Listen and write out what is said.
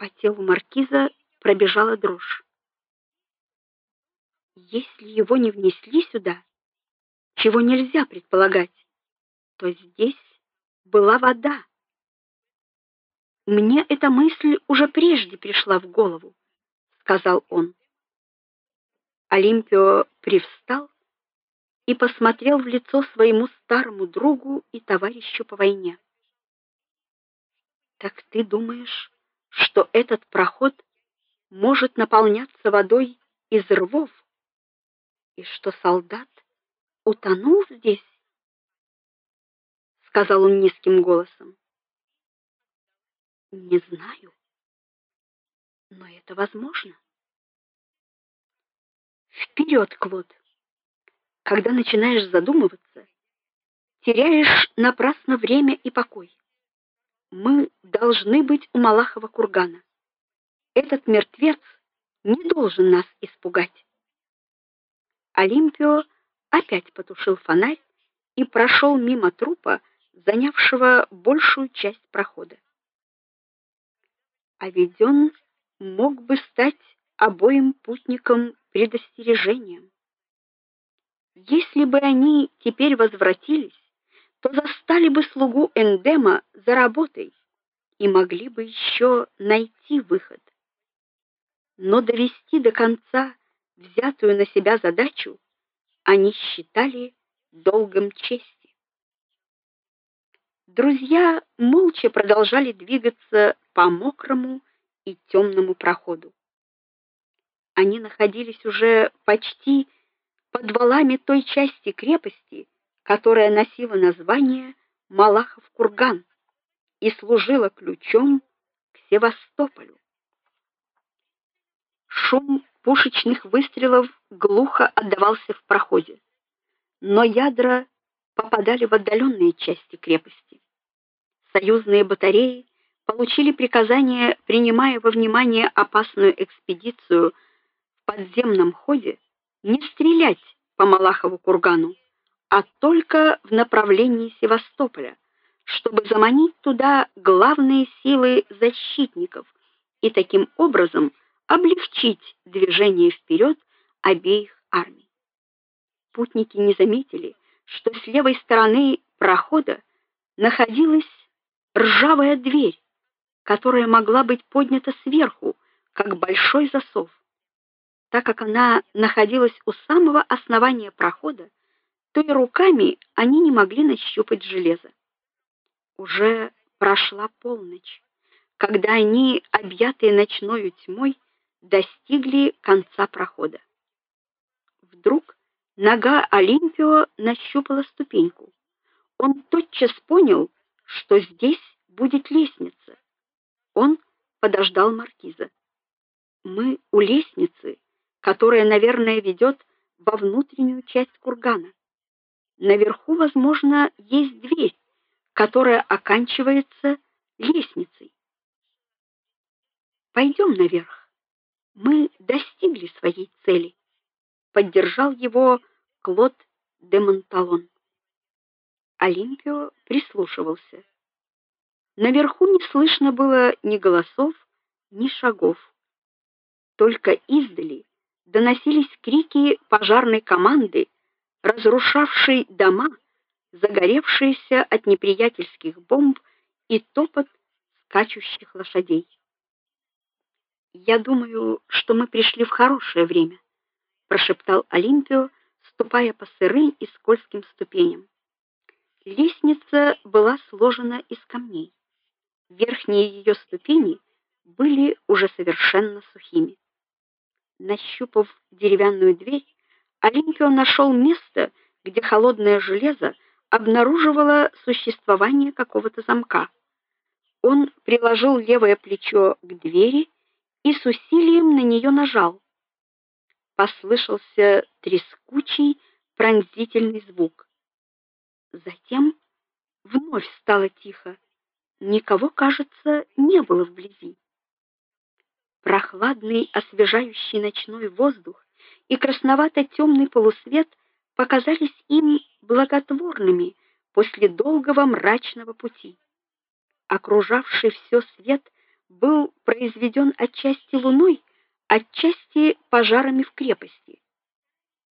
По телу маркиза пробежала дрожь. Если его не внесли сюда, чего нельзя предполагать, то здесь была вода. Мне эта мысль уже прежде пришла в голову, сказал он. Олимпио привстал и посмотрел в лицо своему старому другу и товарищу по войне. Так ты думаешь, что этот проход может наполняться водой из рвов, и что солдат утонул здесь? сказал он низким голосом. Не знаю, но это возможно. Вперед, Клод. Когда начинаешь задумываться, теряешь напрасно время и покой. Мы должны быть у Малахова кургана. Этот мертвец не должен нас испугать. Олимпио опять потушил фонарь и прошел мимо трупа, занявшего большую часть прохода. А ведь он мог бы стать обоим путникам предостережением. Если бы они теперь возвратились, то застали бы слугу Эндема за работой и могли бы еще найти выход. Но довести до конца взятую на себя задачу они считали долгом чести. Друзья молча продолжали двигаться по мокрому и темному проходу. Они находились уже почти под валами той части крепости, которая носила название Малахов курган и служила ключом к Севастополю. Шум пушечных выстрелов глухо отдавался в проходе, но ядра попадали в отдаленные части крепости. Союзные батареи получили приказание, принимая во внимание опасную экспедицию в подземном ходе, не стрелять по Малахову кургану, а только в направлении Севастополя, чтобы заманить туда главные силы защитников и таким образом облегчить движение вперед обеих армий. Путники не заметили, что с левой стороны прохода находилась ржавая дверь, которая могла быть поднята сверху, как большой засов. Так как она находилась у самого основания прохода, то и руками они не могли нащупать железо. Уже прошла полночь, когда они, объятые ночной тьмой, достигли конца прохода. Вдруг нога Олимпио нащупала ступеньку. Он тотчас понял, что здесь будет лестница. Он подождал маркиза. Мы у лестницы, которая, наверное, ведет во внутреннюю часть кургана. Наверху, возможно, есть дверь, которая оканчивается лестницей. Пойдем наверх. Мы достигли своей цели. Поддержал его Клод де Монталон. Олимпио прислушивался. Наверху не слышно было ни голосов, ни шагов. Только издали доносились крики пожарной команды разрушавший дома, загоревшиеся от неприятельских бомб и топот скачущих лошадей. Я думаю, что мы пришли в хорошее время, прошептал Олимпио, ступая по сырым и скользким ступеням. Лестница была сложена из камней. Верхние ее ступени были уже совершенно сухими. Нащупав деревянную дверь, Олимпио нашел место, где холодное железо обнаруживало существование какого-то замка. Он приложил левое плечо к двери и с усилием на нее нажал. Послышался трескучий, пронзительный звук. Затем вновь стало тихо. Никого, кажется, не было вблизи. Прохладный, освежающий ночной воздух и красновато темный полусвет показались им благотворными после долгого мрачного пути. Окружавший все свет был произведен отчасти луной, отчасти пожарами в крепости.